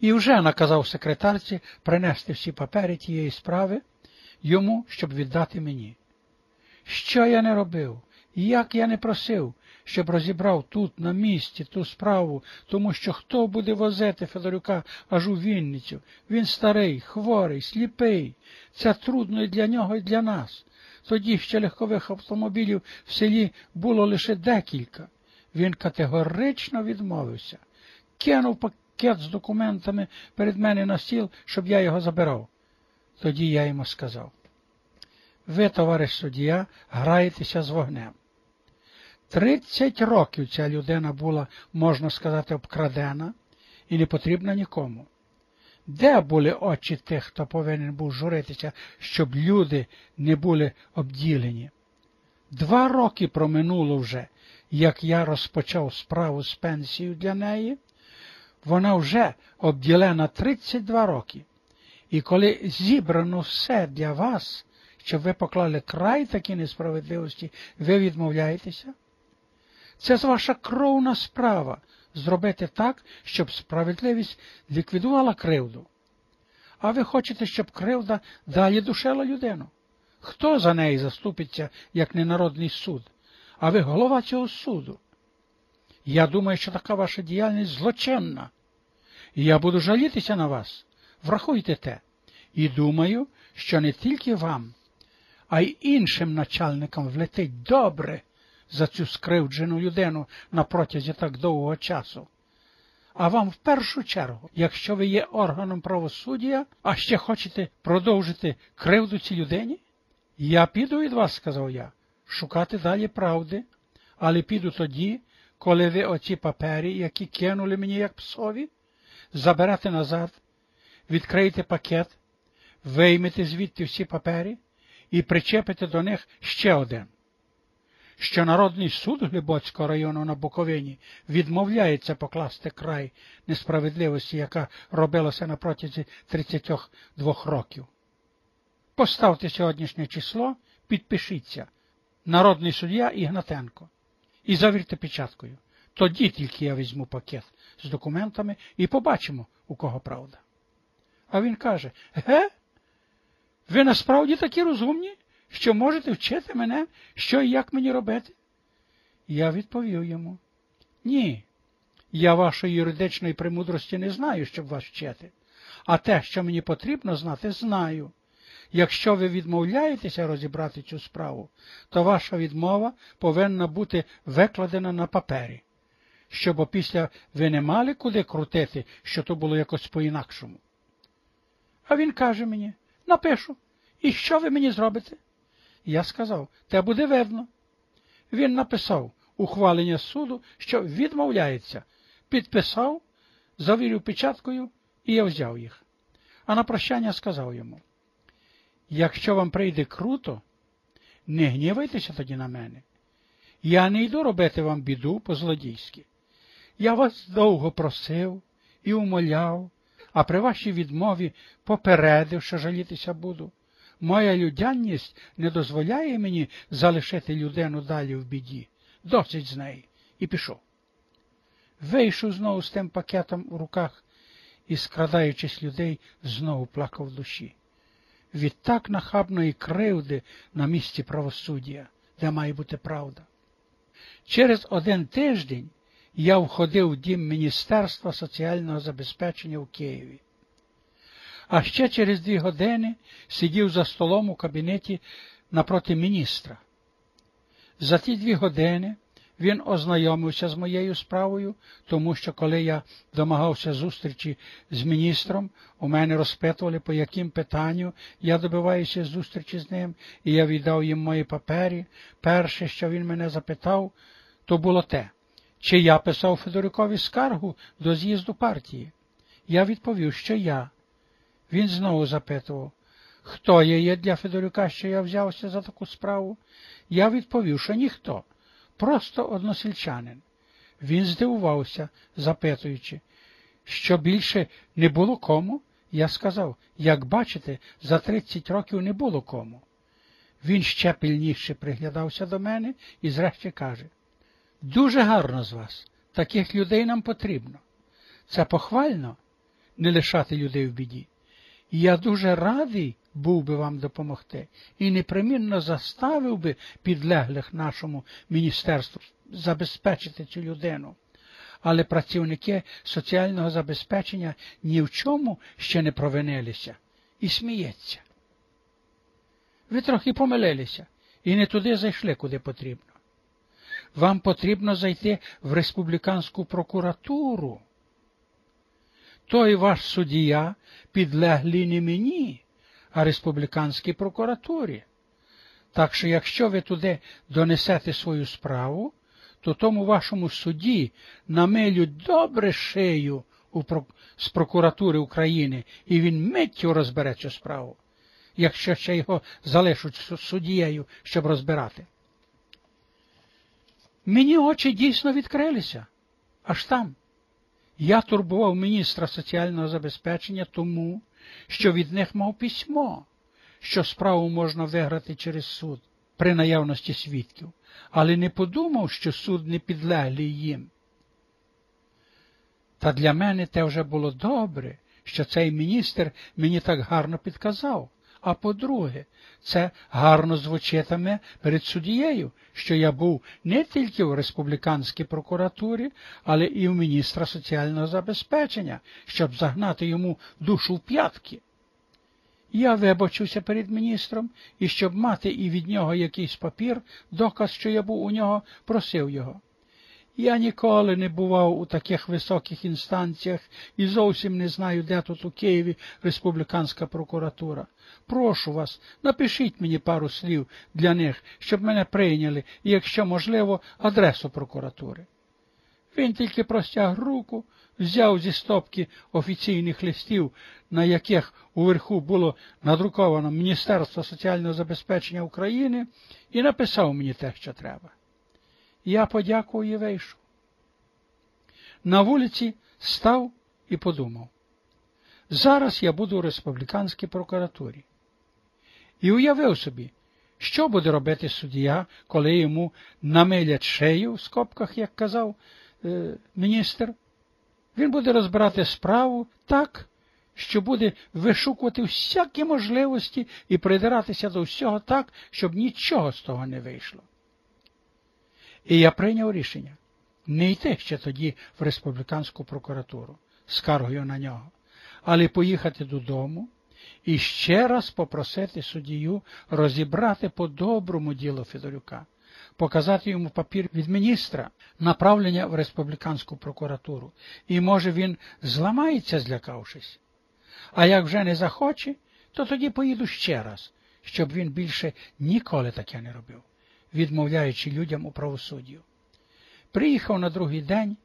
і вже наказав секретарці принести всі папери тієї справи йому, щоб віддати мені. Що я не робив, як я не просив, щоб розібрав тут, на місці, ту справу, тому що хто буде возити Федорюка аж у Вінницю? Він старий, хворий, сліпий. Це трудно і для нього, і для нас. Тоді ще легкових автомобілів в селі було лише декілька. Він категорично відмовився, кинув пакет з документами перед мене на стіл, щоб я його забирав. Тоді я йому сказав ви, товариш суддя, граєтеся з вогнем. Тридцять років ця людина була, можна сказати, обкрадена і не потрібна нікому. Де були очі тих, хто повинен був журитися, щоб люди не були обділені? Два роки проминуло вже, як я розпочав справу з пенсією для неї, вона вже обділена 32 роки. І коли зібрано все для вас, щоб ви поклали край такій несправедливості, ви відмовляєтеся? Це ж ваша кровна справа зробити так, щоб справедливість ліквідувала кривду. А ви хочете, щоб кривда далі душила людину? Хто за неї заступиться, як ненародний суд? А ви голова цього суду? Я думаю, що така ваша діяльність злочинна. І я буду жалітися на вас. Врахуйте те. І думаю, що не тільки вам, а й іншим начальникам влетить добре за цю скривджену людину на протязі так довгого часу. А вам в першу чергу, якщо ви є органом правосуддя, а ще хочете продовжити кривду цій людині? Я піду від вас, сказав я, шукати далі правди, але піду тоді, коли ви оці папері, які кинули мені як псові, заберете назад, відкриєте пакет, виймете звідти всі папери і причепите до них ще один. Що Народний суд Глибоцького району на Буковині відмовляється покласти край несправедливості, яка робилася на протязі 32 років. Поставте сьогоднішнє число, підпишіться. Народний суддя Ігнатенко і завірте печаткою. Тоді тільки я візьму пакет з документами і побачимо, у кого правда. А він каже: Ге? Ви насправді такі розумні? що можете вчити мене, що і як мені робити? Я відповів йому ні, я вашої юридичної премудрості не знаю, щоб вас вчити, а те, що мені потрібно знати, знаю. Якщо ви відмовляєтеся розібрати цю справу, то ваша відмова повинна бути викладена на папері, щоб опісля ви не мали куди крутити, що то було якось по-інакшому. А він каже мені напишу, і що ви мені зробите? Я сказав, те буде видно. Він написав ухвалення суду, що відмовляється, підписав, завірив печаткою, і я взяв їх. А на прощання сказав йому: якщо вам прийде круто, не гнівайтеся тоді на мене. Я не йду робити вам біду по-злодійськи. Я вас довго просив і умоляв, а при вашій відмові попередив, що жалітися буду. Моя людяність не дозволяє мені залишити людину далі в біді. Досить з неї. І пішов. Вийшов знову з тим пакетом у руках і, скрадаючись людей, знову плакав в душі. Від так нахабної кривди на місці правосуддя, де має бути правда. Через один тиждень я входив в дім Міністерства соціального забезпечення в Києві а ще через дві години сидів за столом у кабінеті напроти міністра. За ті дві години він ознайомився з моєю справою, тому що коли я домагався зустрічі з міністром, у мене розпитували, по яким питанню я добиваюся зустрічі з ним, і я віддав їм мої папері. Перше, що він мене запитав, то було те, чи я писав Федорикові скаргу до з'їзду партії. Я відповів, що я. Він знову запитував, хто є для Федорюка, що я взявся за таку справу? Я відповів, що ніхто, просто односельчанин. Він здивувався, запитуючи, що більше не було кому. Я сказав, як бачите, за 30 років не було кому. Він ще пильніше приглядався до мене і зрешті каже, дуже гарно з вас, таких людей нам потрібно. Це похвально, не лишати людей в біді. Я дуже радий був би вам допомогти і непримінно заставив би підлеглих нашому міністерству забезпечити цю людину. Але працівники соціального забезпечення ні в чому ще не провинилися і сміється. Ви трохи помилилися і не туди зайшли, куди потрібно. Вам потрібно зайти в республіканську прокуратуру. Той ваш суддя підлеглий не мені, а республіканській прокуратурі. Так що, якщо ви туди донесете свою справу, то тому вашому суді намилють добре шею з прокуратури України, і він миттю розбере цю справу, якщо ще його залишуть суддією, щоб розбирати. Мені очі дійсно відкрилися, аж там. Я турбував міністра соціального забезпечення тому, що від них мав письмо, що справу можна виграти через суд при наявності свідків, але не подумав, що суд не підлеглий їм. Та для мене те вже було добре, що цей міністр мені так гарно підказав. А по-друге, це гарно звучитиме перед суддією, що я був не тільки в республіканській прокуратурі, але і в міністра соціального забезпечення, щоб загнати йому душу в п'ятки. Я вибачуся перед міністром, і щоб мати і від нього якийсь папір, доказ, що я був у нього, просив його. Я ніколи не бував у таких високих інстанціях і зовсім не знаю, де тут у Києві республіканська прокуратура. Прошу вас, напишіть мені пару слів для них, щоб мене прийняли і, якщо можливо, адресу прокуратури. Він тільки простяг руку, взяв зі стопки офіційних листів, на яких уверху було надруковано Міністерство соціального забезпечення України, і написав мені те, що треба. Я подякував і вийшов. На вулиці став і подумав. Зараз я буду у республіканській прокуратурі. І уявив собі, що буде робити суддя, коли йому намилять шею в скобках, як казав е, міністр. Він буде розбирати справу так, що буде вишукувати всякі можливості і придиратися до всього так, щоб нічого з того не вийшло. І я прийняв рішення. Не йти ще тоді в республіканську прокуратуру скаргою на нього, але поїхати додому і ще раз попросити суддію розібрати по-доброму діло Федорюка, показати йому папір від міністра направлення в республіканську прокуратуру, і, може, він зламається, злякавшись. А як вже не захоче, то тоді поїду ще раз, щоб він більше ніколи таке не робив відмовляючи людям у правосуддю. Приїхав на другий день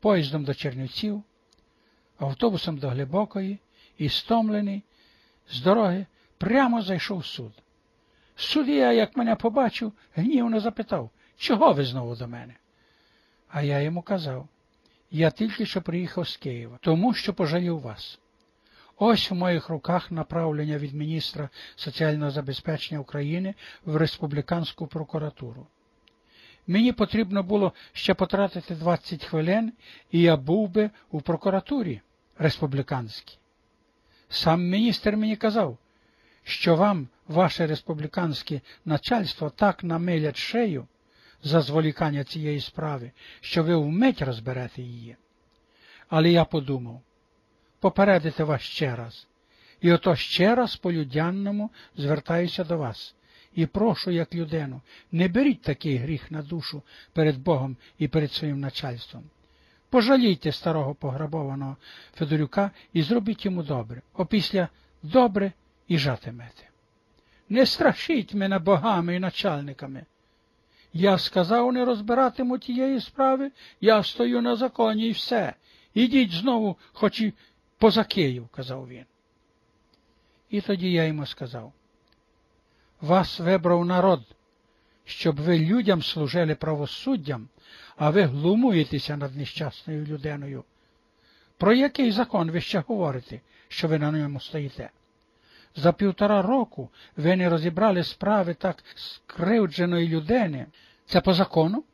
поїздом до Чернівців, автобусом до Глибокої і, стомлений, з дороги прямо зайшов в суд. Суддя, як мене побачив, гнівно запитав, чого ви знову до мене? А я йому казав, я тільки що приїхав з Києва, тому що пожалів вас. Ось у моїх руках направлення від міністра соціального забезпечення України в республіканську прокуратуру. Мені потрібно було ще потратити 20 хвилин, і я був би у прокуратурі республіканській. Сам міністр мені казав, що вам ваше республіканське начальство так намилять шею за зволікання цієї справи, що ви вмить розберете її. Але я подумав, попередити вас ще раз. І ото ще раз по людянному звертаюся до вас і прошу, як людину, не беріть такий гріх на душу перед Богом і перед своїм начальством. Пожалійте старого пограбованого Федорюка і зробіть йому добре, опісля добре і жатимете. Не страшіть мене богами і начальниками. Я сказав, не розбиратиму тієї справи, я стою на законі і все. Ідіть знову, хоч і поза Київ, казав він. І тоді я йому сказав, вас вибрав народ, щоб ви людям служили правосуддям, а ви глумуєтеся над нещасною людиною. Про який закон ви ще говорите, що ви на ньому стоїте? За півтора року ви не розібрали справи так скривдженої людини. Це по закону?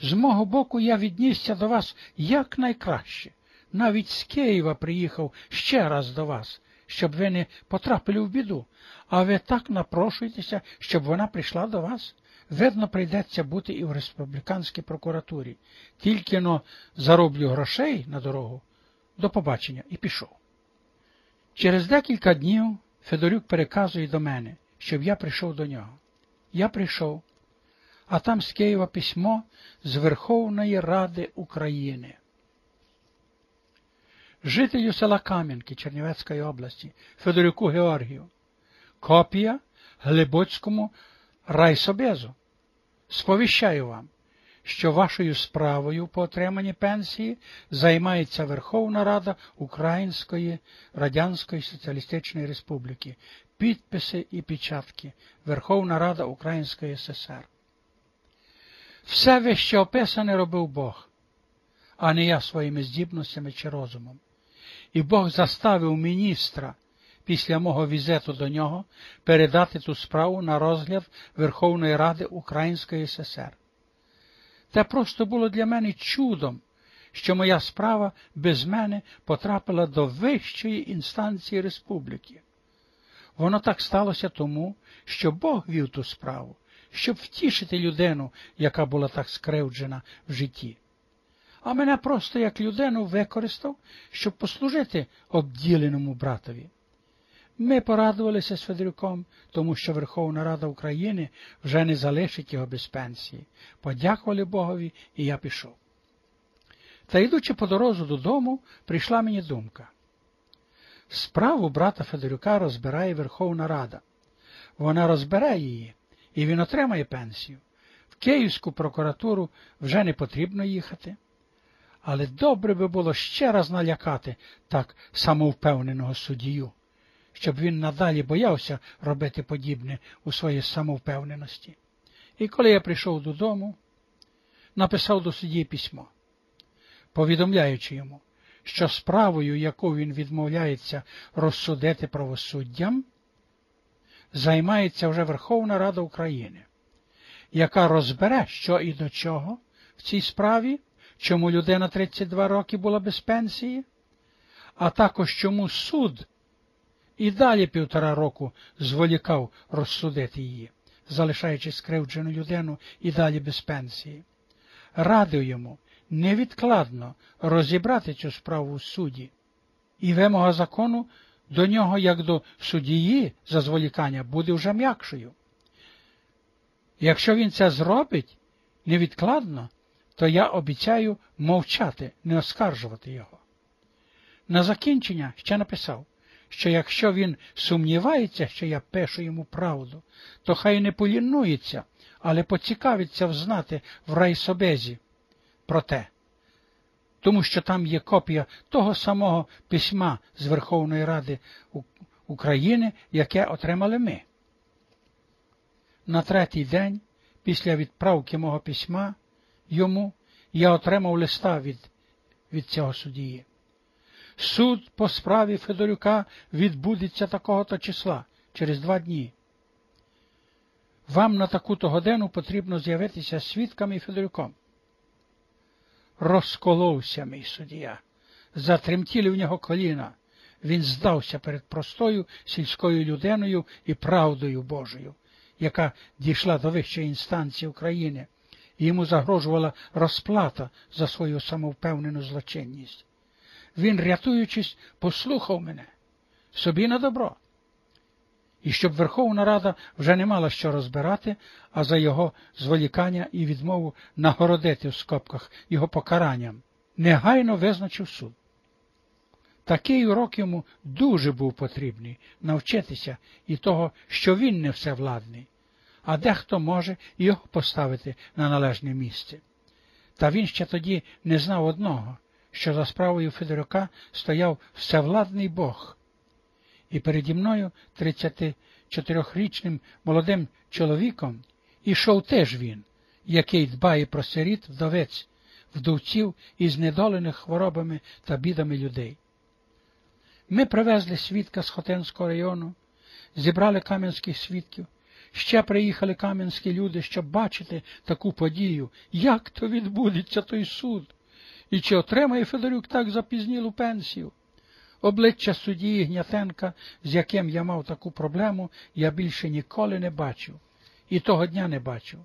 З мого боку я віднісся до вас якнайкраще навіть з Києва приїхав ще раз до вас, щоб ви не потрапили в біду, а ви так напрошуєтеся, щоб вона прийшла до вас. Видно, прийдеться бути і в республіканській прокуратурі. Тільки но зароблю грошей на дорогу до побачення і пішов. Через декілька днів Федорюк переказує до мене, щоб я прийшов до нього. Я прийшов, а там з Києва письмо з Верховної Ради України. Жителю села Кам'янки Чернівецької області Федорюку Георгію. Копія Глибоцькому райсобезу. Сповіщаю вам, що вашою справою по отриманні пенсії займається Верховна Рада Української Радянської Соціалістичної Республіки, підписи і печатки Верховна Рада Української ССР. Все вище описане робив Бог, а не я своїми здібностями чи розумом. І Бог заставив міністра після мого візиту до нього передати ту справу на розгляд Верховної Ради Української ССР. Це просто було для мене чудом, що моя справа без мене потрапила до вищої інстанції республіки. Воно так сталося тому, що Бог вів ту справу, щоб втішити людину, яка була так скривджена в житті. А мене просто як людину використав, щоб послужити обділеному братові. Ми порадувалися з Федорюком, тому що Верховна Рада України вже не залишить його без пенсії. Подякували Богові, і я пішов. Та йдучи по дорозу додому, прийшла мені думка. Справу брата Федорюка розбирає Верховна Рада. Вона розбере її, і він отримає пенсію. В Київську прокуратуру вже не потрібно їхати. Але добре би було ще раз налякати так самовпевненого суддію щоб він надалі боявся робити подібне у своїй самовпевненості. І коли я прийшов додому, написав до судді письмо, повідомляючи йому, що справою, яку він відмовляється розсудити правосуддям, займається вже Верховна Рада України, яка розбере, що і до чого в цій справі, чому людина 32 роки була без пенсії, а також чому суд і далі півтора року зволікав розсудити її, залишаючи скривджену людину і далі без пенсії. Радив йому невідкладно розібрати цю справу в суді, і вимога закону до нього, як до судії за зволікання, буде вже м'якшою. Якщо він це зробить невідкладно, то я обіцяю мовчати, не оскаржувати його. На закінчення ще написав що якщо він сумнівається, що я пишу йому правду, то хай не полінується, але поцікавиться взнати в райсобезі про те, тому що там є копія того самого письма з Верховної Ради України, яке отримали ми. На третій день, після відправки мого письма, йому я отримав листа від, від цього судії. Суд по справі Федорюка відбудеться такого-то числа через два дні. Вам на таку-то годину потрібно з'явитися свідками Федорюком. Розколовся мій суддя. Затремтіли в нього коліна. Він здався перед простою сільською людиною і правдою Божою, яка дійшла до вищої інстанції України, йому загрожувала розплата за свою самовпевнену злочинність. Він, рятуючись, послухав мене собі на добро. І щоб Верховна Рада вже не мала що розбирати, а за його зволікання і відмову нагородити в скобках його покаранням, негайно визначив суд. Такий урок йому дуже був потрібний навчитися і того, що він не всевладний, а дехто може його поставити на належне місце. Та він ще тоді не знав одного, що за справою Федорука стояв всевладний Бог, і переді мною 34-річним молодим чоловіком ішов теж він, який дбає про сиріт вдовець, вдовців і знедолених хворобами та бідами людей. Ми привезли свідка з Хотенського району, зібрали кам'янських свідків, ще приїхали кам'янські люди, щоб бачити таку подію, як то відбудеться той суд І чи отримає Федорюк так запізнілу пенсію? Обличчя судді Гнятенка, з яким я мав таку проблему, я більше ніколи не бачив. І того дня не бачив.